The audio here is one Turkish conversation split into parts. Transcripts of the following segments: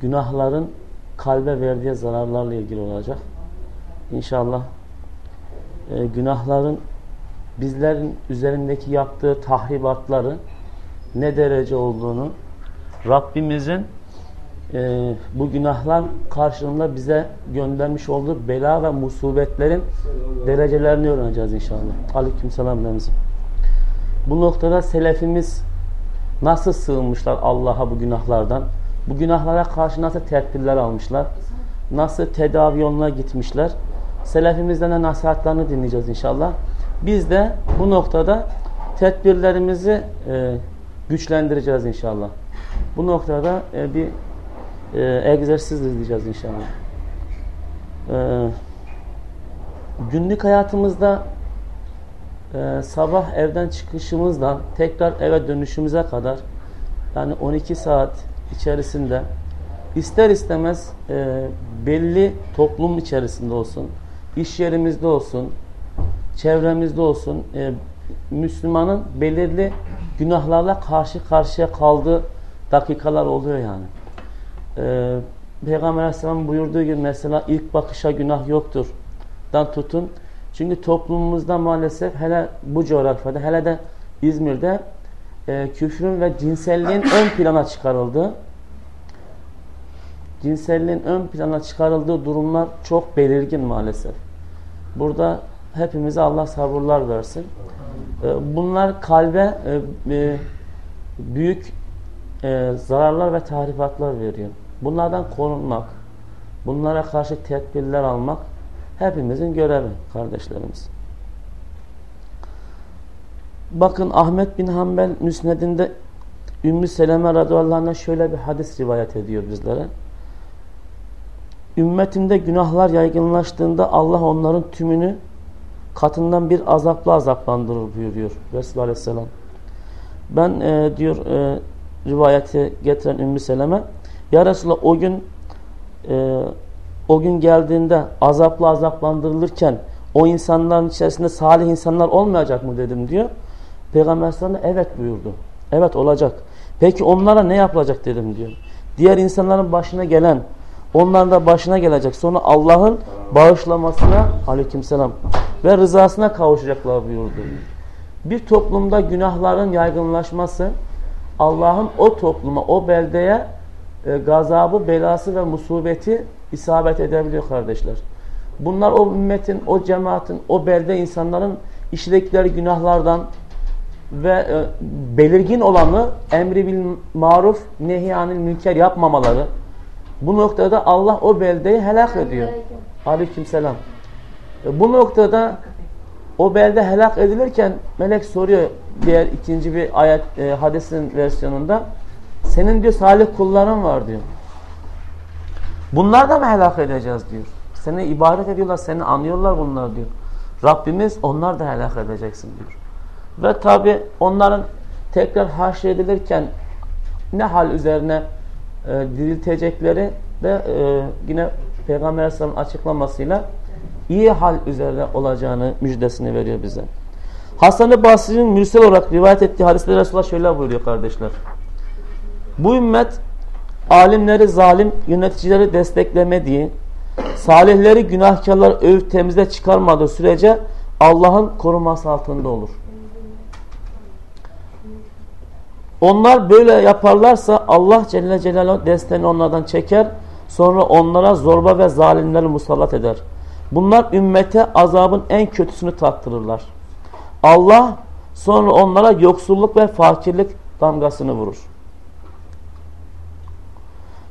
günahların kalbe verdiği zararlarla ilgili olacak. İnşallah e, günahların bizlerin üzerindeki yaptığı tahribatları ne derece olduğunu Rabbimizin e, bu günahlar karşılığında bize göndermiş olduğu bela ve musibetlerin derecelerini öğreneceğiz inşallah. Aleyküm selam. Bu noktada selefimiz nasıl sığınmışlar Allah'a bu günahlardan? Bu günahlara karşı nasıl tedbirler almışlar? Nasıl tedavi yoluna gitmişler? Selefimizden de nasihatlerini dinleyeceğiz inşallah. Biz de bu noktada tedbirlerimizi e, güçlendireceğiz inşallah. Bu noktada e, bir e, egzersiz izleyeceğiz inşallah. E, günlük hayatımızda e, sabah evden çıkışımızdan tekrar eve dönüşümüze kadar yani 12 saat içerisinde ister istemez e, belli toplum içerisinde olsun, iş yerimizde olsun, çevremizde olsun e, Müslümanın belirli günahlarla karşı karşıya kaldığı dakikalar oluyor yani. Ee, Peygamber Aleyhisselam buyurduğu gibi mesela ilk bakışa günah yoktur. Dan tutun. Çünkü toplumumuzda maalesef hele bu coğrafyada hele de İzmir'de e, küfrün ve cinselliğin ön plana çıkarıldığı cinselliğin ön plana çıkarıldığı durumlar çok belirgin maalesef. Burada hepimize Allah sabırlar versin. E, bunlar kalbe e, e, büyük e, zararlar ve tahribatlar veriyor. Bunlardan korunmak, bunlara karşı tedbirler almak hepimizin görevi kardeşlerimiz. Bakın Ahmet bin Hanbel Müsned'inde Ümmü Seleme radıyallahu anh'a şöyle bir hadis rivayet ediyor bizlere. Ümmetimde günahlar yaygınlaştığında Allah onların tümünü katından bir azapla azaplandırır buyuruyor Resulullah Aleyhisselam. Ben e, diyor e, rivayeti getiren Ümmü Seleme Ya Resulallah o gün e, o gün geldiğinde azapla azaplandırılırken o insanların içerisinde salih insanlar olmayacak mı dedim diyor. Peygamber Aleyhisselam evet buyurdu. Evet olacak. Peki onlara ne yapılacak dedim diyor. Diğer insanların başına gelen onların da başına gelecek. Sonra Allah'ın bağışlamasına aleykümselam ve rızasına kavuşacaklar buyurdu. Bir toplumda günahların yaygınlaşması Allah'ın o topluma, o beldeye e, gazabı, belası ve musibeti isabet edebiliyor kardeşler. Bunlar o ümmetin, o cemaatin, o belde insanların işledikleri günahlardan ve e, belirgin olanı emri bil maruf nehyanil münker yapmamaları. Bu noktada Allah o beldeyi helak ediyor. Aleykümselam. E, bu noktada o belde helak edilirken melek soruyor diğer ikinci bir ayet e, hadisin versiyonunda senin diyor salih kulların var diyor. Bunlar da mı helak edeceğiz diyor. Seni ibadet ediyorlar, seni anıyorlar bunlar diyor. Rabbimiz onlar da helak edeceksin diyor. Ve tabi onların tekrar haşredilirken ne hal üzerine e, diriltecekleri de e, yine Peygamber Aleyhisselam'ın açıklamasıyla iyi hal üzerine olacağını müjdesini veriyor bize. Hasan-ı Basri'nin mürsel olarak rivayet ettiği hadisde Resulullah şöyle buyuruyor kardeşler. Bu ümmet alimleri zalim, yöneticileri desteklemediği, salihleri günahkarlar övüp temizle çıkarmadığı sürece Allah'ın koruması altında olur. Onlar böyle yaparlarsa Allah Celle Celaluhu desteğini onlardan çeker. Sonra onlara zorba ve zalimleri musallat eder. Bunlar ümmete azabın en kötüsünü tattırırlar. Allah sonra onlara yoksulluk ve fakirlik damgasını vurur.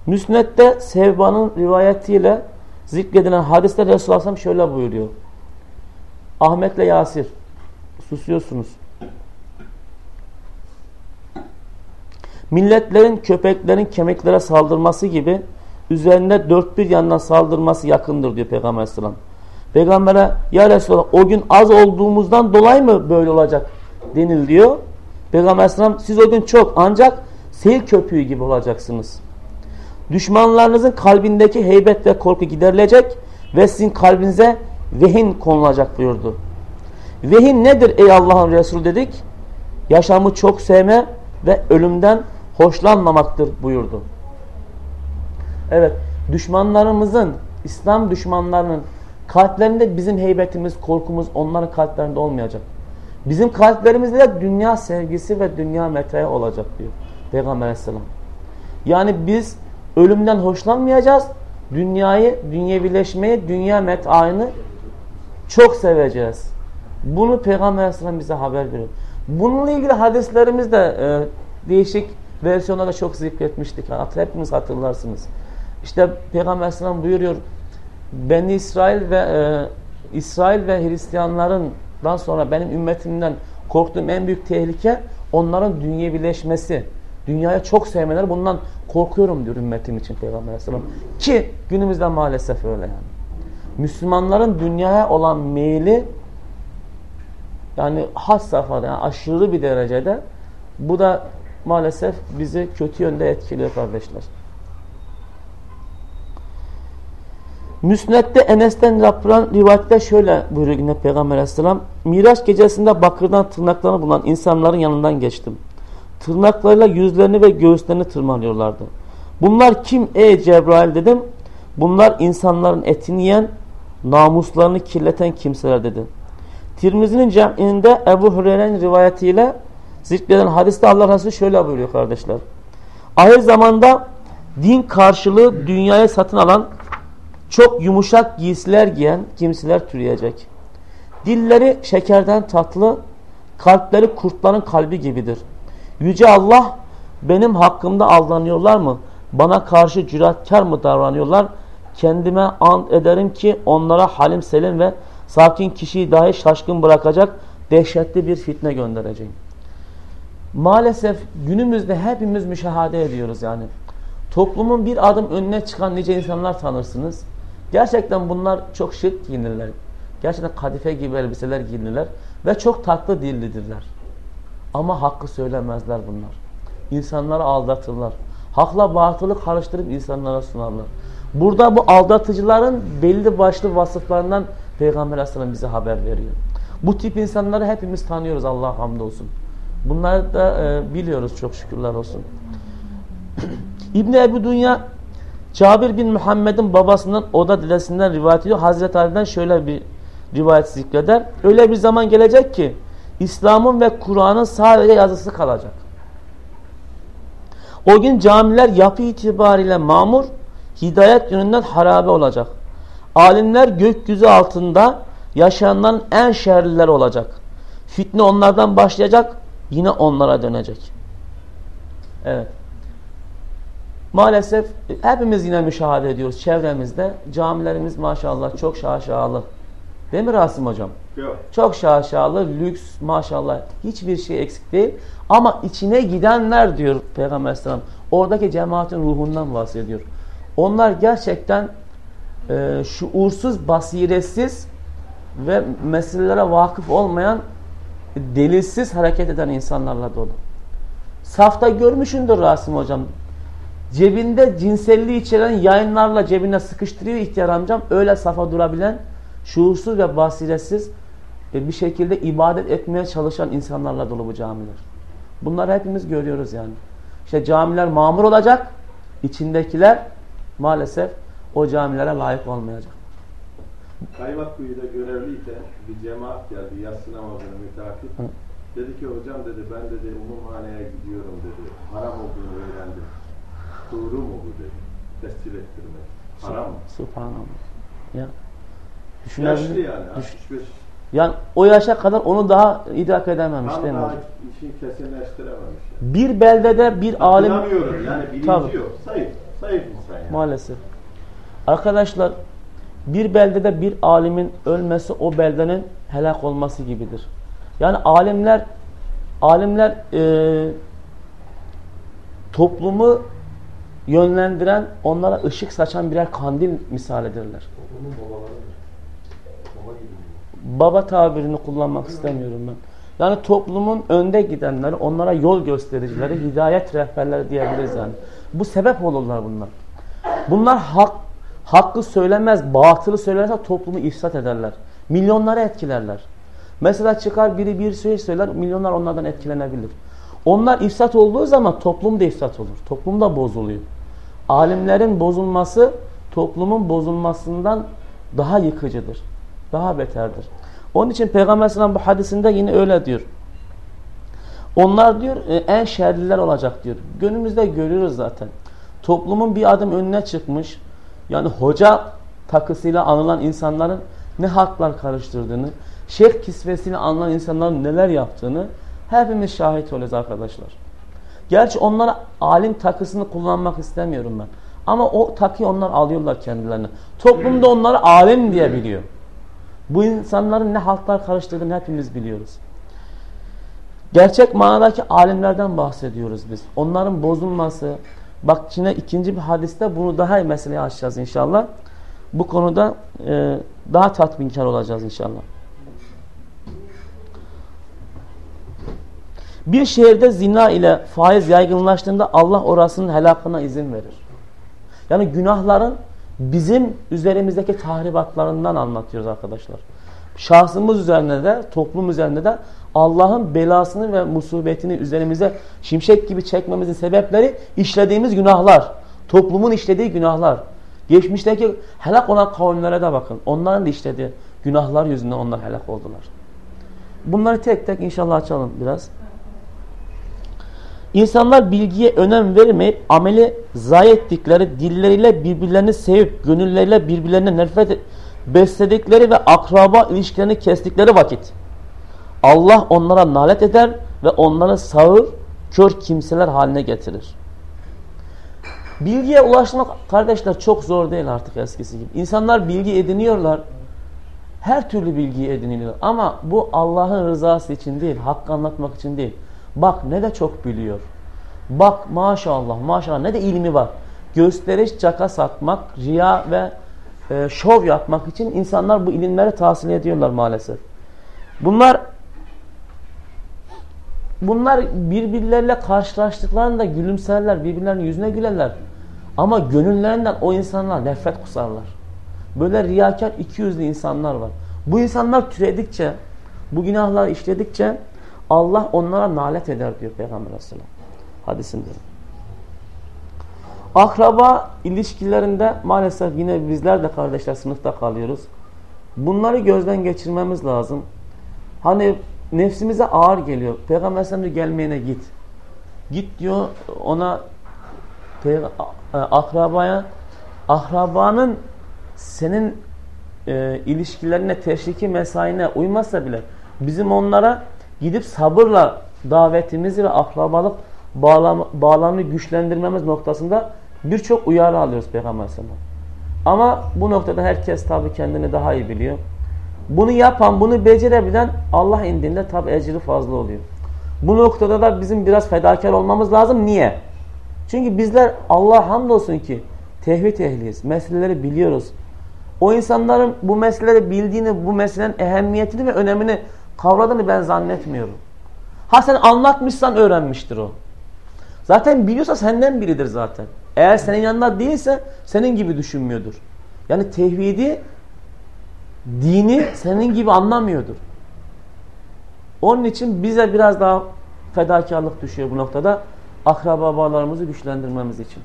Müsnet'te Sevba'nın rivayetiyle zikredilen hadiste Resulullah şöyle buyuruyor. Ahmet'le Yasir susuyorsunuz. Milletlerin köpeklerin kemiklere saldırması gibi üzerinde dört bir yandan saldırması yakındır diyor Peygamber Aleyhisselam. Peygamber'e ya Resulallah o gün az olduğumuzdan dolayı mı böyle olacak denil diyor. Peygamber Aleyhisselam siz o gün çok ancak seyir köpüğü gibi olacaksınız. Düşmanlarınızın kalbindeki heybet ve korku giderilecek ve sizin kalbinize vehin konulacak buyurdu. Vehin nedir ey Allah'ın Resulü dedik? Yaşamı çok sevme ve ölümden hoşlanmamaktır buyurdu. Evet, düşmanlarımızın, İslam düşmanlarının kalplerinde bizim heybetimiz, korkumuz onların kalplerinde olmayacak. Bizim kalplerimizde de dünya sevgisi ve dünya metağı olacak diyor Peygamber Aleyhisselam. Yani biz ölümden hoşlanmayacağız. Dünyayı, dünyevileşmeyi, dünya metaını çok seveceğiz. Bunu Peygamber Aleyhisselam bize haber veriyor. Bununla ilgili hadislerimizde e, değişik versiyonlarda çok zikretmiştik. Hepiniz hatırlarsınız. İşte Peygamber Aleyhisselam buyuruyor Beni İsrail ve e, İsrail ve Hristiyanlarından sonra benim ümmetimden korktuğum en büyük tehlike onların dünyevileşmesi. Dünyaya çok sevmeleri bundan korkuyorum diyor ümmetim için Peygamber Aleyhisselam. Ki günümüzde maalesef öyle yani. Müslümanların dünyaya olan meyli yani has safhada yani aşırı bir derecede bu da maalesef bizi kötü yönde etkiliyor kardeşler. Müsned'de Enes'ten yapılan rivayette şöyle buyuruyor yine Peygamber Aleyhisselam. Miraç gecesinde bakırdan tırnaklarını bulan insanların yanından geçtim. Tırnaklarıyla yüzlerini ve göğüslerini tırmalıyorlardı. Bunlar kim ey Cebrail dedim. Bunlar insanların etini yiyen, namuslarını kirleten kimseler dedi. Tirmizi'nin cem'inde Ebu Hureyre'nin rivayetiyle zikreden hadiste Allah Resulü şöyle buyuruyor kardeşler. Ahir zamanda din karşılığı dünyaya satın alan çok yumuşak giysiler giyen kimseler türeyecek. Dilleri şekerden tatlı, kalpleri kurtların kalbi gibidir. Yüce Allah benim hakkımda aldanıyorlar mı? Bana karşı cüretkar mı davranıyorlar? Kendime ant ederim ki onlara halim selim ve sakin kişiyi dahi şaşkın bırakacak dehşetli bir fitne göndereceğim. Maalesef günümüzde hepimiz müşahede ediyoruz yani. Toplumun bir adım önüne çıkan nice insanlar tanırsınız. Gerçekten bunlar çok şık giyinirler. Gerçekten kadife gibi elbiseler giyinirler. Ve çok tatlı dillidirler. Ama hakkı söylemezler bunlar. İnsanları aldatırlar. Hakla batılı karıştırıp insanlara sunarlar. Burada bu aldatıcıların belli başlı vasıflarından Peygamber Aleyhisselam bize haber veriyor. Bu tip insanları hepimiz tanıyoruz Allah hamdolsun. Bunları da e, biliyoruz çok şükürler olsun. İbni Ebu Dünya Cabir bin Muhammed'in babasının oda dedesinden rivayet ediyor. Hazreti Ali'den şöyle bir rivayet zikreder. Öyle bir zaman gelecek ki İslam'ın ve Kur'an'ın sadece yazısı kalacak. O gün camiler yapı itibariyle mamur, hidayet yönünden harabe olacak. Alimler gökyüzü altında yaşayanların en şerliler olacak. Fitne onlardan başlayacak, yine onlara dönecek. Evet. Maalesef hepimiz yine müşahede ediyoruz çevremizde. Camilerimiz maşallah çok şaşalı. Değil mi Rasim hocam? Yok. Çok şaşalı, lüks maşallah. Hiçbir şey eksik değil. Ama içine gidenler diyor Peygamber Aleyhisselam. Oradaki cemaatin ruhundan bahsediyor. Onlar gerçekten e, şuursuz, basiretsiz ve meselelere vakıf olmayan delilsiz hareket eden insanlarla dolu. Safta görmüşündür Rasim hocam. Cebinde cinselliği içeren yayınlarla cebine sıkıştırıyor ihtiyar amcam. Öyle safa durabilen, şuursuz ve basiretsiz bir şekilde ibadet etmeye çalışan insanlarla dolu bu camiler. Bunları hepimiz görüyoruz yani. İşte camiler mamur olacak. içindekiler maalesef o camilere layık olmayacak. Kaymakkuyu'da görevliyken bir cemaat geldi yatsı namazını mütakip. Dedi ki hocam dedi ben dedi umumhaneye gidiyorum dedi. Haram olduğunu öğrendim. Doğru mu bu dedi. Tescil ettirmek. Haram mı? Subhanallah. Ya. Yaşlı yani 65. Yani o yaşa kadar onu daha idrak edememiş Tam değil mi hocam? işin kesinleştirememiş. Yani. Bir beldede bir alim... Yani bilinci Tabii. yok. Zayıf. Zayıf insan yani. Maalesef. Arkadaşlar bir beldede bir alimin ölmesi o beldenin helak olması gibidir. Yani alimler alimler e, toplumu yönlendiren, onlara ışık saçan birer kandil misal edirler. Baba tabirini kullanmak istemiyorum ben. Yani toplumun önde gidenleri, onlara yol göstericileri, hidayet rehberleri diyebiliriz yani. Bu sebep olurlar bunlar. Bunlar hak, hakkı söylemez, batılı söylerse toplumu ifsat ederler. Milyonları etkilerler. Mesela çıkar biri bir şey söyler, milyonlar onlardan etkilenebilir. Onlar ifsat olduğu zaman toplum da ifsat olur. Toplum da bozuluyor. alimlerin bozulması toplumun bozulmasından daha yıkıcıdır. Daha beterdir. Onun için Peygamber Aleyhisselam bu hadisinde yine öyle diyor. Onlar diyor e, en şerliler olacak diyor. Günümüzde görüyoruz zaten. Toplumun bir adım önüne çıkmış. Yani hoca takısıyla anılan insanların ne haklar karıştırdığını, şeyh kisvesiyle anılan insanların neler yaptığını hepimiz şahit oluyoruz arkadaşlar. Gerçi onlara alim takısını kullanmak istemiyorum ben. Ama o takıyı onlar alıyorlar kendilerine. Toplumda onları alim diye biliyor. Bu insanların ne halklar karıştırdığını hepimiz biliyoruz. Gerçek manadaki alimlerden bahsediyoruz biz. Onların bozulması. Bak yine ikinci bir hadiste bunu daha iyi meseleye açacağız inşallah. Bu konuda e, daha tatminkar olacağız inşallah. Bir şehirde zina ile faiz yaygınlaştığında Allah orasının helakına izin verir. Yani günahların bizim üzerimizdeki tahribatlarından anlatıyoruz arkadaşlar. Şahsımız üzerinde de, toplum üzerinde de Allah'ın belasını ve musibetini üzerimize şimşek gibi çekmemizin sebepleri işlediğimiz günahlar. Toplumun işlediği günahlar. Geçmişteki helak olan kavimlere de bakın. Onların da işlediği günahlar yüzünden onlar helak oldular. Bunları tek tek inşallah açalım biraz. İnsanlar bilgiye önem vermeyip ameli zayi ettikleri dilleriyle birbirlerini sevip gönülleriyle birbirlerine nefret besledikleri ve akraba ilişkilerini kestikleri vakit Allah onlara nalet eder ve onları sağır, kör kimseler haline getirir. Bilgiye ulaşmak kardeşler çok zor değil artık eskisi gibi. İnsanlar bilgi ediniyorlar. Her türlü bilgiyi ediniyorlar. Ama bu Allah'ın rızası için değil, hakkı anlatmak için değil. Bak ne de çok biliyor. Bak maşallah maşallah ne de ilmi var. Gösteriş, caka satmak, riya ve e, şov yapmak için insanlar bu ilimleri tahsil ediyorlar maalesef. Bunlar bunlar birbirleriyle karşılaştıklarında gülümserler, birbirlerinin yüzüne gülerler. Ama gönüllerinden o insanlar nefret kusarlar. Böyle riyakar iki yüzlü insanlar var. Bu insanlar türedikçe, bu günahlar işledikçe Allah onlara nalet eder diyor Peygamber Aleyhisselam hadisinde. Akraba ilişkilerinde maalesef yine bizler de kardeşler sınıfta kalıyoruz. Bunları gözden geçirmemiz lazım. Hani nefsimize ağır geliyor. Peygamber Aleyhisselam diyor gelmeyene git. Git diyor ona akrabaya akrabanın senin e, ilişkilerine, teşriki mesaine uymazsa bile bizim onlara gidip sabırla davetimizi ve akrabalık bağlam bağlamını güçlendirmemiz noktasında birçok uyarı alıyoruz Peygamber Aleyhisselam. Ama bu noktada herkes tabi kendini daha iyi biliyor. Bunu yapan, bunu becerebilen Allah indinde tabi ecri fazla oluyor. Bu noktada da bizim biraz fedakar olmamız lazım. Niye? Çünkü bizler Allah hamdolsun ki tevhid ehliyiz. Meseleleri biliyoruz. O insanların bu meseleleri bildiğini, bu meselenin ehemmiyetini ve önemini kavradığını ben zannetmiyorum. Ha sen anlatmışsan öğrenmiştir o. Zaten biliyorsa senden biridir zaten. Eğer senin yanında değilse senin gibi düşünmüyordur. Yani tevhidi, dini senin gibi anlamıyordur. Onun için bize biraz daha fedakarlık düşüyor bu noktada. Akraba bağlarımızı güçlendirmemiz için.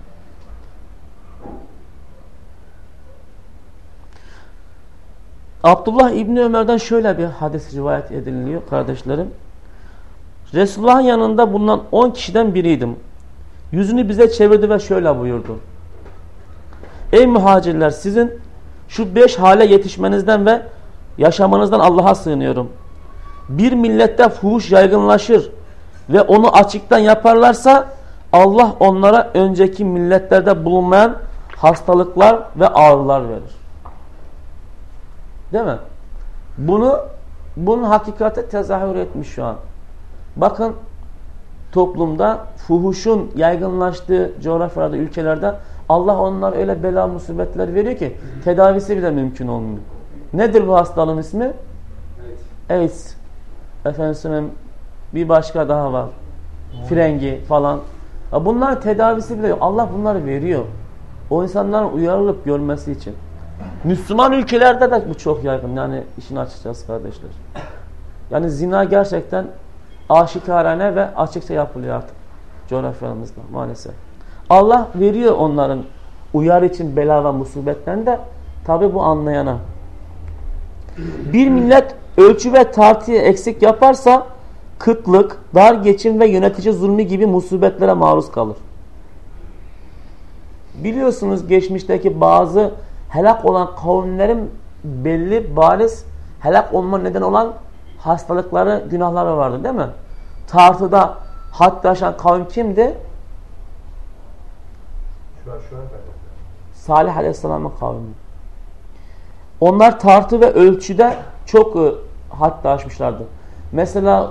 Abdullah İbni Ömer'den şöyle bir hadis rivayet ediliyor kardeşlerim. Resulullah'ın yanında bulunan 10 kişiden biriydim. Yüzünü bize çevirdi ve şöyle buyurdu. Ey muhacirler sizin şu beş hale yetişmenizden ve yaşamanızdan Allah'a sığınıyorum. Bir millette fuhuş yaygınlaşır ve onu açıktan yaparlarsa Allah onlara önceki milletlerde bulunmayan hastalıklar ve ağrılar verir. Değil mi? Bunu bunun hakikate tezahür etmiş şu an. Bakın toplumda fuhuşun yaygınlaştığı coğrafyalarda, ülkelerde Allah onlar öyle bela musibetler veriyor ki tedavisi bile mümkün olmuyor. Nedir bu hastalığın ismi? AIDS. AIDS. Efendim bir başka daha var. Frengi falan. Bunlar tedavisi bile yok. Allah bunları veriyor. O insanların uyarılıp görmesi için. Müslüman ülkelerde de bu çok yaygın. Yani işin açıkçası kardeşler. Yani zina gerçekten aşikarane ve açıkça yapılıyor artık coğrafyamızda maalesef. Allah veriyor onların uyarı için bela ve musibetten de tabi bu anlayana. Bir millet ölçü ve tartıyı eksik yaparsa kıtlık, dar geçim ve yönetici zulmü gibi musibetlere maruz kalır. Biliyorsunuz geçmişteki bazı helak olan kavimlerin belli bariz helak olma neden olan hastalıkları, günahları vardı değil mi? Tartıda hatta aşan kavim kimdi? Salih Aleyhisselam'ın kavmi. Onlar tartı ve ölçüde çok e, hatta aşmışlardı. Mesela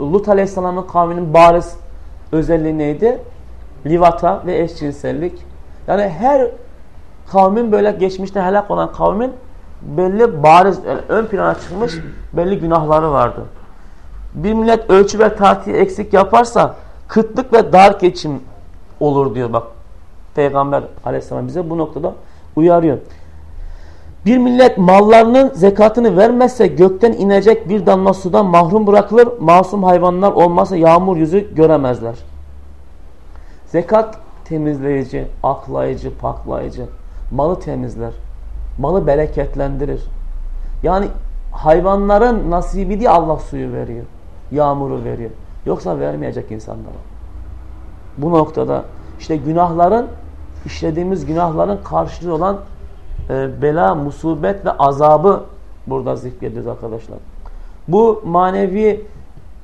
Lut Aleyhisselam'ın kavminin bariz özelliği neydi? Livata ve eşcinsellik. Yani her kavmin böyle geçmişte helak olan kavmin belli bariz yani ön plana çıkmış belli günahları vardı. Bir millet ölçü ve tartıyı eksik yaparsa kıtlık ve dar geçim olur diyor bak. Peygamber aleyhisselam bize bu noktada uyarıyor. Bir millet mallarının zekatını vermezse gökten inecek bir damla sudan mahrum bırakılır. Masum hayvanlar olmazsa yağmur yüzü göremezler. Zekat temizleyici, aklayıcı, paklayıcı. Malı temizler. Malı bereketlendirir. Yani hayvanların nasibi diye Allah suyu veriyor. Yağmuru veriyor. Yoksa vermeyecek insanlara. Bu noktada işte günahların işlediğimiz günahların karşılığı olan e, bela, musibet ve azabı burada zikrediyoruz arkadaşlar. Bu manevi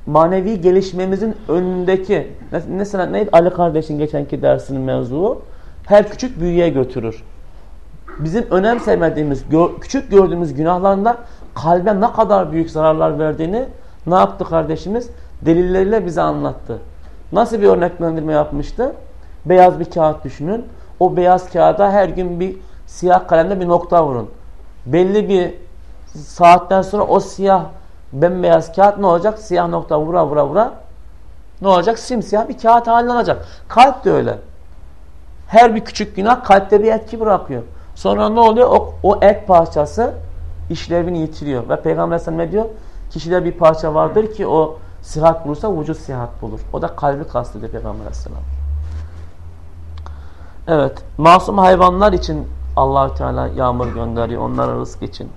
manevi gelişmemizin önündeki mesela neydi Ali kardeşin geçenki dersinin mevzuu her küçük büyüye götürür. Bizim önemsemediğimiz, küçük gördüğümüz günahlarında kalbe ne kadar büyük zararlar verdiğini ne yaptı kardeşimiz? Delilleriyle bize anlattı. Nasıl bir örneklendirme yapmıştı? Beyaz bir kağıt düşünün. O beyaz kağıda her gün bir siyah kalemle bir nokta vurun. Belli bir saatten sonra o siyah bembeyaz kağıt ne olacak? Siyah nokta vura vura vura ne olacak? Simsiyah bir kağıt haline alacak. Kalp de öyle. Her bir küçük günah kalpte bir etki bırakıyor. Sonra ne oluyor? O, o et parçası işlevini yitiriyor. Ve Peygamber ne diyor? Kişide bir parça vardır ki o sihat bulursa vücut sihat bulur. O da kalbi kastediyor Peygamber Aleyhisselam. Evet. Masum hayvanlar için allah Teala yağmur gönderiyor. Onlara rızk için.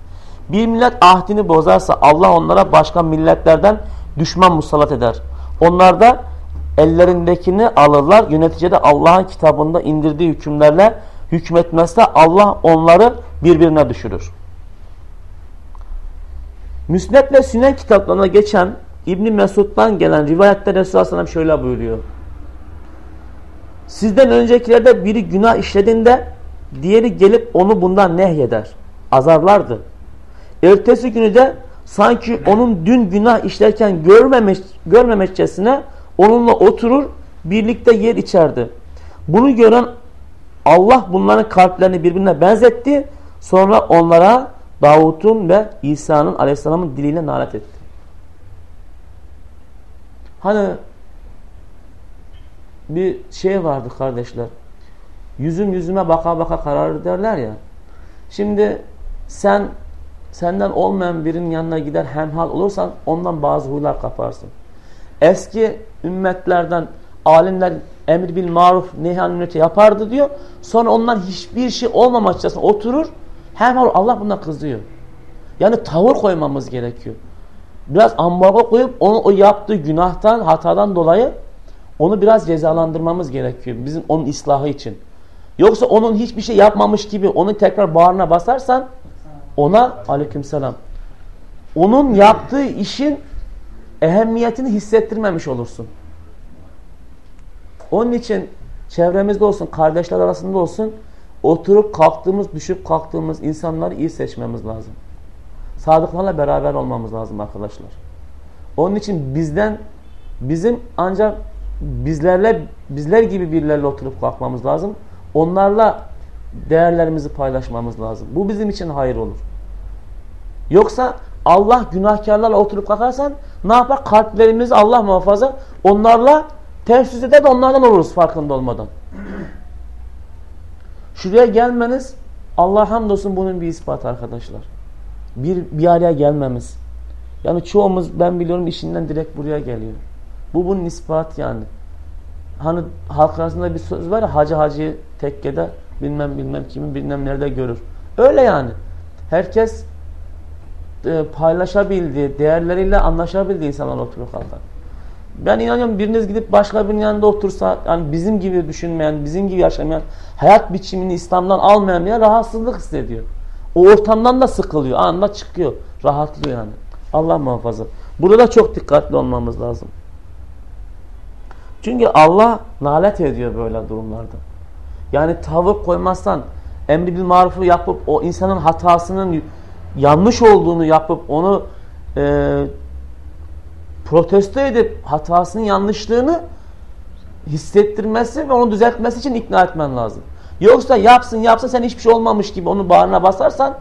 Bir millet ahdini bozarsa Allah onlara başka milletlerden düşman musallat eder. Onlar da ellerindekini alırlar. Yönetici de Allah'ın kitabında indirdiği hükümlerle hükmetmezse Allah onları birbirine düşürür. Müsned ve Sünen kitaplarına geçen İbni Mesud'dan gelen rivayette Resulullah şöyle buyuruyor. Sizden öncekilerde biri günah işlediğinde diğeri gelip onu bundan nehyeder. Azarlardı. Ertesi günü de sanki onun dün günah işlerken görmemiş, görmemişçesine onunla oturur birlikte yer içerdi. Bunu gören Allah bunların kalplerini birbirine benzetti. Sonra onlara Davut'un ve İsa'nın aleyhisselamın diliyle nalet etti. Hani bir şey vardı kardeşler. Yüzüm yüzüme baka baka karar derler ya. Şimdi sen senden olmayan birinin yanına gider hemhal olursan ondan bazı huylar kaparsın. Eski ümmetlerden alimler emir bil maruf neyhan ümmeti yapardı diyor. Sonra ondan hiçbir şey olmamakçasına oturur. Hemhal Allah buna kızıyor. Yani tavır koymamız gerekiyor. Biraz ambargo koyup onu o yaptığı günahtan, hatadan dolayı onu biraz cezalandırmamız gerekiyor. Bizim onun ıslahı için. Yoksa onun hiçbir şey yapmamış gibi onu tekrar bağrına basarsan ona aleykümselam onun yaptığı işin ehemmiyetini hissettirmemiş olursun. Onun için çevremizde olsun, kardeşler arasında olsun oturup kalktığımız, düşüp kalktığımız insanları iyi seçmemiz lazım. Sadıklarla beraber olmamız lazım arkadaşlar. Onun için bizden bizim ancak bizlerle bizler gibi birilerle oturup kalkmamız lazım. Onlarla değerlerimizi paylaşmamız lazım. Bu bizim için hayır olur. Yoksa Allah günahkarlarla oturup kalkarsan ne yapar? Kalplerimizi Allah muhafaza onlarla ters yüz eder de onlardan oluruz farkında olmadan. Şuraya gelmeniz Allah hamdolsun bunun bir ispatı arkadaşlar. Bir, bir araya gelmemiz. Yani çoğumuz ben biliyorum işinden direkt buraya geliyor. Bu bunun ispatı yani. hani halk arasında bir söz var ya hacı hacı tekkede bilmem bilmem kimin bilmem nerede görür. Öyle yani. Herkes e, paylaşabildiği, değerleriyle anlaşabildiği insanlar oturuyor kalkar. Ben inanıyorum biriniz gidip başka birinin yanında otursa yani bizim gibi düşünmeyen, bizim gibi yaşamayan, hayat biçimini İslam'dan almayan bir rahatsızlık hissediyor. O ortamdan da sıkılıyor. Anında çıkıyor. Rahatlıyor yani. Allah muhafaza. Burada çok dikkatli olmamız lazım. Çünkü Allah nalet ediyor böyle durumlarda. Yani tavır koymazsan emri bil marufu yapıp o insanın hatasının yanlış olduğunu yapıp onu e, protesto edip hatasının yanlışlığını hissettirmesi ve onu düzeltmesi için ikna etmen lazım. Yoksa yapsın yapsın sen hiçbir şey olmamış gibi onu bağrına basarsan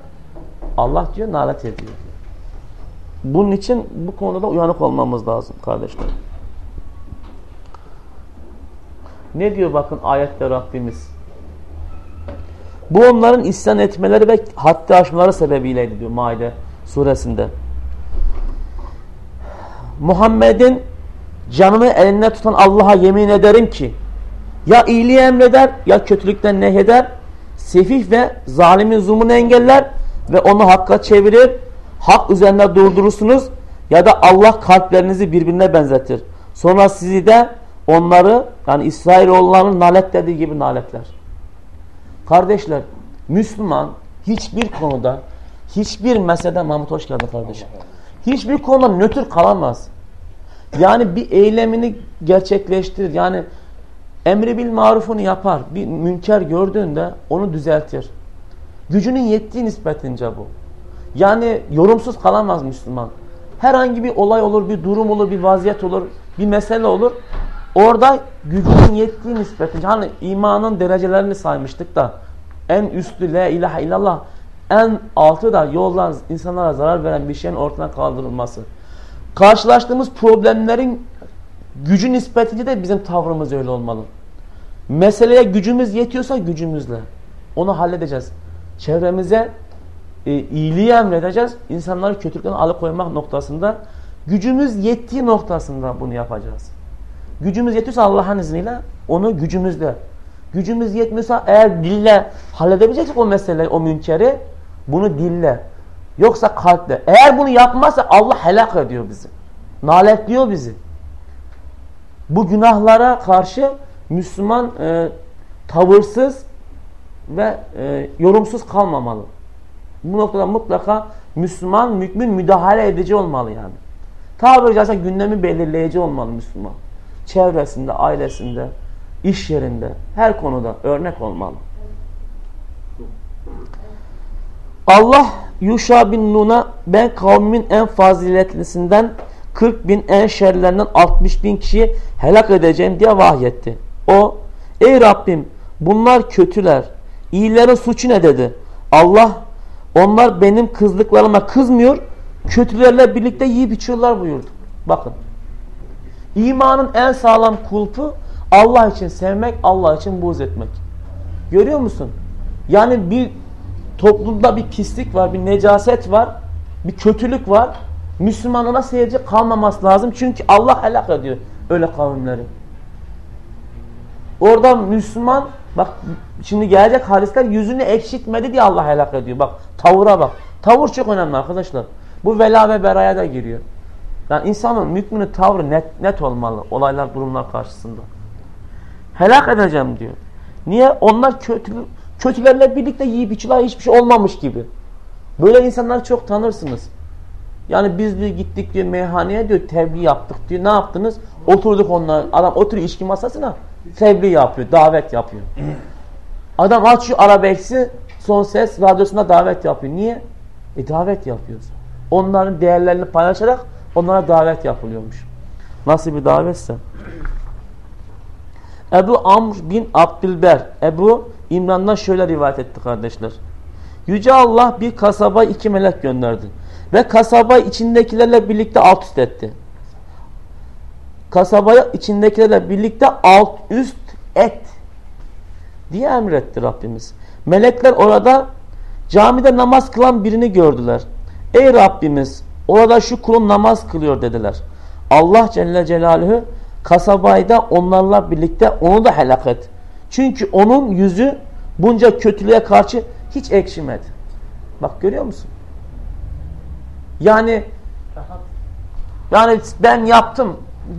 Allah diyor nalet ediyor. Bunun için bu konuda uyanık olmamız lazım kardeşler. Ne diyor bakın ayette Rabbimiz? Bu onların isyan etmeleri ve haddi aşmaları sebebiyleydi diyor Maide suresinde. Muhammed'in canını elinde tutan Allah'a yemin ederim ki ya iyiliği emreder ya kötülükten nehyeder sefih ve zalimin zulmunu engeller ve onu hakka çevirir hak üzerinde durdurursunuz ya da Allah kalplerinizi birbirine benzetir. Sonra sizi de onları yani İsrailoğullarının nalet dediği gibi naletler. Kardeşler Müslüman hiçbir konuda hiçbir meselede Mahmut hoş geldin kardeşim. Hiçbir konuda nötr kalamaz. Yani bir eylemini gerçekleştirir. Yani emri bil marufunu yapar. Bir münker gördüğünde onu düzeltir. Gücünün yettiği nispetince bu. Yani yorumsuz kalamaz Müslüman. Herhangi bir olay olur, bir durum olur, bir vaziyet olur, bir mesele olur. Orada gücünün yettiği nispetince hani imanın derecelerini saymıştık da en üstü la ilahe illallah en altı da yoldan insanlara zarar veren bir şeyin ortadan kaldırılması. Karşılaştığımız problemlerin gücü nispetince de bizim tavrımız öyle olmalı. Meseleye gücümüz yetiyorsa gücümüzle onu halledeceğiz. Çevremize e, iyiliği emredeceğiz. İnsanları kötülükten alıkoymak noktasında gücümüz yettiği noktasında bunu yapacağız. Gücümüz yetiyorsa Allah'ın izniyle onu gücümüzle. Gücümüz yetmiyorsa eğer dille halledebileceksek o meseleyi, o münkeri bunu dille. Yoksa kalple. Eğer bunu yapmazsa Allah helak ediyor bizi. Naletliyor bizi. Bu günahlara karşı Müslüman e, tavırsız ve e, yorumsuz kalmamalı. Bu noktada mutlaka Müslüman, mümin müdahale edici olmalı yani. Tabiri caizse gündemi belirleyici olmalı Müslüman. Çevresinde, ailesinde, iş yerinde, her konuda örnek olmalı. Allah Yuşa bin Nun'a ben kavmimin en faziletlisinden 40 bin en şerlerinden 60 bin kişiyi helak edeceğim diye vahyetti. O ey Rabbim bunlar kötüler. İyilerin suçu ne dedi? Allah onlar benim kızdıklarıma kızmıyor. Kötülerle birlikte yiyip içiyorlar buyurdu. Bakın. İmanın en sağlam kulpu Allah için sevmek, Allah için buğz etmek. Görüyor musun? Yani bir toplumda bir pislik var, bir necaset var, bir kötülük var. Müslüman ona seyirci kalmaması lazım. Çünkü Allah helak ediyor öyle kavimleri. Orada Müslüman bak şimdi gelecek hadisler yüzünü ekşitmedi diye Allah helak ediyor. Bak tavıra bak. Tavır çok önemli arkadaşlar. Bu vela ve beraya da giriyor. Yani insanın müminin tavrı net, net olmalı olaylar durumlar karşısında. Helak edeceğim diyor. Niye? Onlar kötü, kötülerle birlikte yiyip içiler hiçbir şey olmamış gibi. Böyle insanları çok tanırsınız. Yani biz diyor gittik diyor meyhaneye diyor tebliğ yaptık diyor. Ne yaptınız? Oturduk onlar. Adam oturuyor içki masasına tebliğ yapıyor, davet yapıyor. Adam açıyor arabeksi son ses radyosunda davet yapıyor. Niye? E davet yapıyoruz. Onların değerlerini paylaşarak onlara davet yapılıyormuş. Nasıl bir davetse? Ebu Amr bin Abdülber Ebu İmran'dan şöyle rivayet etti kardeşler. Yüce Allah bir kasaba iki melek gönderdi. Ve kasaba içindekilerle birlikte alt üst etti. Kasabaya içindekilerle birlikte alt üst et diye emretti Rabbimiz. Melekler orada camide namaz kılan birini gördüler. Ey Rabbimiz orada şu kulun namaz kılıyor dediler. Allah Celle Celaluhu kasabayı da onlarla birlikte onu da helak et. Çünkü onun yüzü bunca kötülüğe karşı hiç ekşimedi. Bak görüyor musun? Yani yani ben yaptım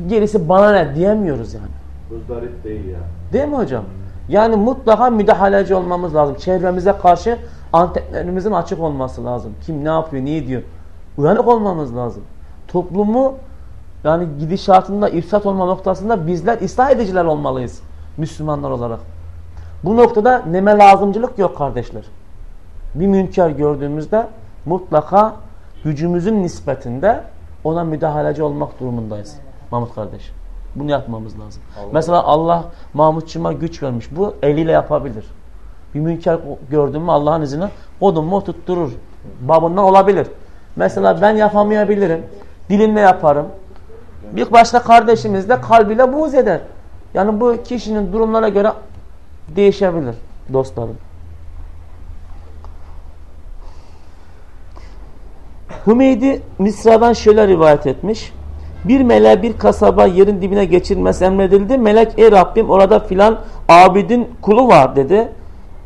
gerisi bana ne diyemiyoruz yani. Muzdarip değil ya. Değil mi hocam? Yani mutlaka müdahaleci olmamız lazım. Çevremize karşı antenlerimizin açık olması lazım. Kim ne yapıyor, ne ediyor? Uyanık olmamız lazım. Toplumu yani gidişatında ifsat olma noktasında bizler ıslah ediciler olmalıyız. Müslümanlar olarak. Bu noktada neme lazımcılık yok kardeşler. Bir münker gördüğümüzde mutlaka gücümüzün nispetinde ona müdahaleci olmak durumundayız. Mahmut kardeş. Bunu yapmamız lazım. Allah. Mesela Allah Mahmutçuma güç vermiş. Bu eliyle yapabilir. Bir münker gördün mü Allah'ın izniyle odun mu tutturur. Babından olabilir. Mesela ben yapamayabilirim. Dilimle yaparım. Bir başka kardeşimiz de kalbiyle buğz eder. Yani bu kişinin durumlara göre değişebilir dostlarım. Hümeydi Misra'dan şöyle rivayet etmiş. Bir meleğe bir kasaba yerin dibine geçirmesi emredildi. Melek ey Rabbim orada filan abidin kulu var dedi.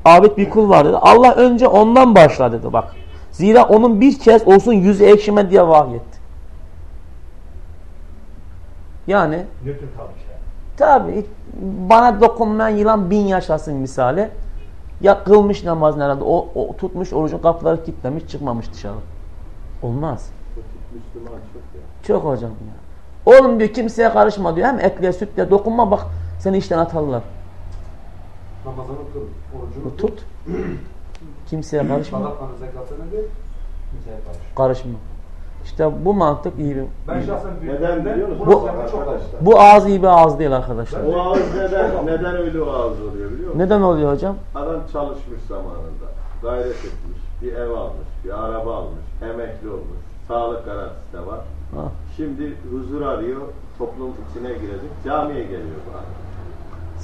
Abid bir kul var dedi. Allah önce ondan başla dedi bak. Zira onun bir kez olsun yüzü ekşime diye vahyetti. Yani tabi bana dokunmayan yılan bin yaşasın misali. Ya kılmış namazını herhalde. O, o tutmuş orucun kapıları kilitlemiş çıkmamış dışarı. Olmaz. Müslüman çok ya. Çok hocam ya. Oğlum diyor kimseye karışma diyor. Hem etliye sütle dokunma bak seni işten atarlar. Namazını kıl, orucunu Tut. Kimseye karışma. Karışma. İşte bu mantık iyi bir. Ben şahsen Neden biliyor musunuz? Bu-? Bu ağız iyi bir ağız değil arkadaşlar. O ağız neden, neden öyle o ağız oluyor biliyor musun? Neden oluyor hocam? Adam çalışmış zamanında, gayret etmiş, bir ev almış, bir araba almış, emekli olmuş, sağlık garantisi de var. Ha. Şimdi huzur arıyor, toplum içine girecek, camiye geliyor bu adam.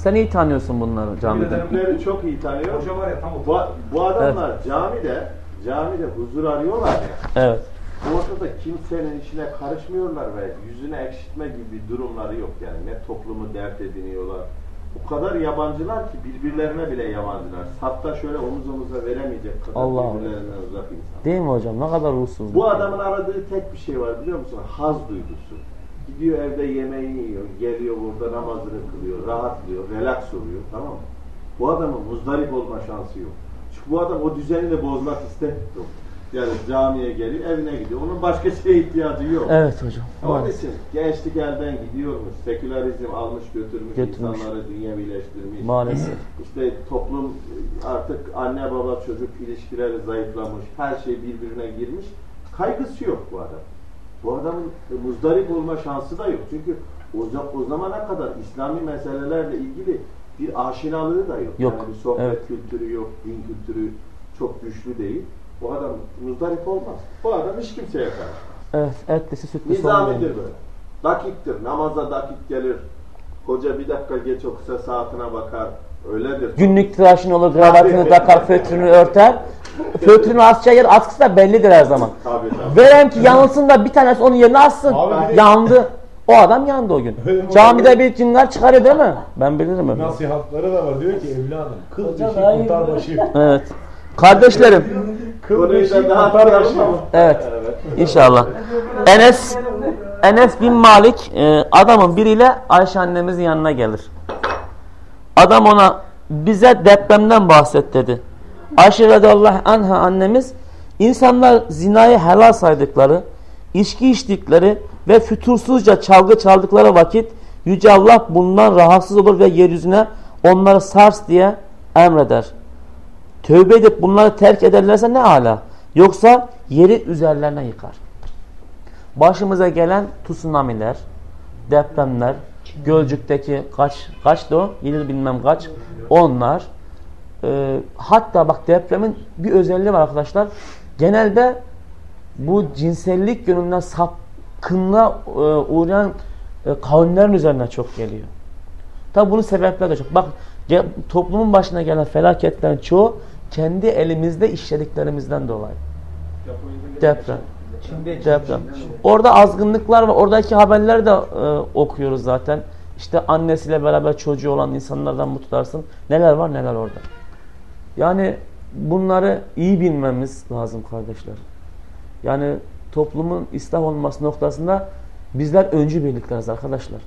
Sen iyi tanıyorsun bunları camide. Bizimkileri çok iyi tanıyor. Hoca var ya tam. Bu, bu adamlar camide, camide huzur arıyorlar ya. Evet. Ortada kimsenin işine karışmıyorlar ve yüzüne ekşitme gibi bir durumları yok yani. Ne toplumu dert ediniyorlar. O kadar yabancılar ki birbirlerine bile yabancılar. Hatta şöyle omuz omuza veremeyecek kadar Allah Allah. birbirlerinden uzak insan. Değil mi hocam? Ne kadar ruhsuz. Bu adamın aradığı tek bir şey var biliyor musun? Haz duygusu. Gidiyor evde yemeğini yiyor, geliyor burada namazını kılıyor, rahatlıyor, relax oluyor tamam mı? Bu adamın muzdarip olma şansı yok. Çünkü bu adam o düzeni de bozmak istemiyor. Yani camiye geliyor, evine gidiyor. Onun başka şeye ihtiyacı yok. Evet hocam. Onun Maalesef. için gençlik elden gidiyormuş. Sekülerizm almış götürmüş, Götürmüş. insanları dünyevileştirmiş. Maalesef. İşte toplum artık anne baba çocuk ilişkileri zayıflamış. Her şey birbirine girmiş. Kaygısı yok bu adam. Bu adamın muzdarip olma şansı da yok. Çünkü o, o zamana kadar İslami meselelerle ilgili bir aşinalığı da yok. Yok, Yani bir sohbet evet. kültürü yok, din kültürü çok güçlü değil. Bu adam muzdarip olmaz. Bu adam hiç kimseye karşı. Evet. Etlisi sütlü Nizamidir sorun. böyle. Dakiktir. Namaza dakik gelir. Hoca bir dakika geç okusa saatine bakar. Öyledir. Günlük tıraşın olur, kravatını takar, fötrünü örter. Fötrünü asacağı yer askısı da bellidir her zaman. Tabii tabii. Verem ki yanılsın da bir tanesi onun yerine assın. Abi Yandı. O adam yandı o gün. Camide bir cingar çıkarıyor değil mi? Ben bilirim öyle. Nasihatları da var. Diyor ki evladım kıl dişi kurtar başı. Evet. Kardeşlerim. Kıl dişi kurtar başı. Evet. İnşallah. Enes Enes bin Malik e, adamın biriyle Ayşe annemizin yanına gelir. Adam ona bize depremden bahset dedi. Ayşe radıyallahu anha annemiz insanlar zinayı helal saydıkları, içki içtikleri ve fütursuzca çalgı çaldıkları vakit Yüce Allah bundan rahatsız olur ve yeryüzüne onları sars diye emreder. Tövbe edip bunları terk ederlerse ne ala. Yoksa yeri üzerlerine yıkar. Başımıza gelen tsunamiler, depremler, Gölcük'teki kaç kaçtı o? Yedi bilmem kaç. Onlar. Ee, hatta bak depremin bir özelliği var arkadaşlar. Genelde bu cinsellik yönünden sapkınlığa e, uğrayan e, kavimlerin üzerine çok geliyor. Tabi bunun sebepleri de çok. Bak toplumun başına gelen felaketlerin çoğu kendi elimizde işlediklerimizden dolayı. Deprem. Çin'de Deprem. Orada azgınlıklar var. Oradaki haberleri de e, okuyoruz zaten. işte annesiyle beraber çocuğu olan insanlardan mı tutarsın? Neler var neler orada. Yani bunları iyi bilmemiz lazım kardeşler. Yani toplumun İslam olması noktasında bizler öncü birlikleriz arkadaşlar.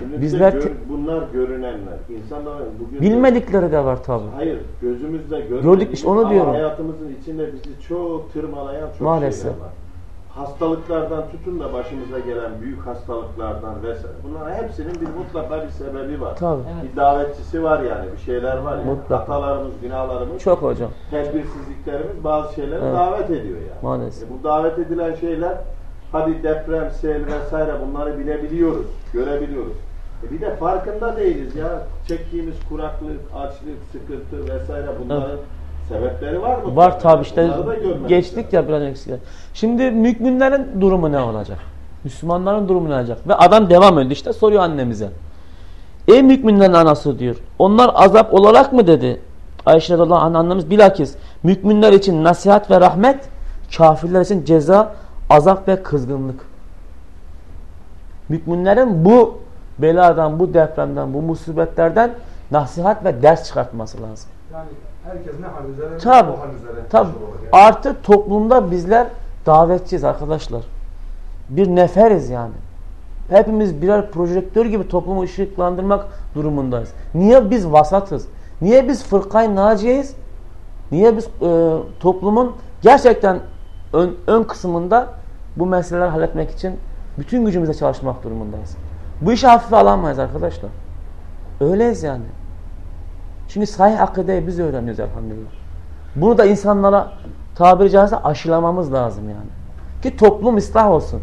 Şimdi Bizler gör- bunlar görünenler. İnsanların bugün Bilmedikleri de var tabi. Hayır, gözümüzle görmediğimiz Gördük, işte onu diyorum. hayatımızın içinde bizi çok tırmalayan çok Maalesef. şeyler var. Hastalıklardan tutun da başımıza gelen büyük hastalıklardan vesaire. Bunların hepsinin bir mutlaka bir sebebi var. Tabi. Bir davetçisi var yani, bir şeyler var yani. Mutlaka. Hatalarımız, günahlarımız, Çok hocam. tedbirsizliklerimiz bazı şeyleri Evet. davet ediyor yani. Maalesef. E bu davet edilen şeyler hadi deprem, sel vesaire bunları bilebiliyoruz, görebiliyoruz. E bir de farkında değiliz ya. Çektiğimiz kuraklık, açlık, sıkıntı vesaire bunların sebepleri var mı? Var tabi işte geçtik ya biraz eksik. Şimdi müminlerin durumu ne olacak? Müslümanların durumu ne olacak? Ve adam devam ediyor işte soruyor annemize. Ey müminlerin anası diyor. Onlar azap olarak mı dedi? Ayşe radıyallahu anh annemiz bilakis müminler için nasihat ve rahmet, kafirler için ceza, azap ve kızgınlık. Müminlerin bu beladan, bu depremden, bu musibetlerden nasihat ve ders çıkartması lazım. Yani herkes ne hal üzere Tabi. o hal üzere. Tabi. yaşıyor olur yani. Artı toplumda bizler davetçiyiz arkadaşlar. Bir neferiz yani. Hepimiz birer projektör gibi toplumu ışıklandırmak durumundayız. Niye biz vasatız? Niye biz fırkay naciyeyiz? Niye biz e, toplumun gerçekten ön, ön kısmında bu meseleleri halletmek için bütün gücümüzle çalışmak durumundayız. Bu işi hafife alamayız arkadaşlar. Öyleyiz yani. Çünkü sahih akideyi biz öğreniyoruz elhamdülillah. Bunu da insanlara tabiri caizse aşılamamız lazım yani. Ki toplum ıslah olsun.